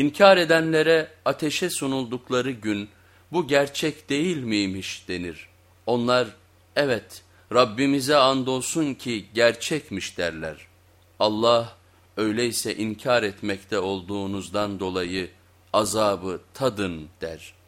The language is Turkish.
İnkar edenlere ateşe sunuldukları gün bu gerçek değil miymiş denir. Onlar evet Rabbimize andolsun ki gerçekmiş derler. Allah öyleyse inkar etmekte olduğunuzdan dolayı azabı tadın der.''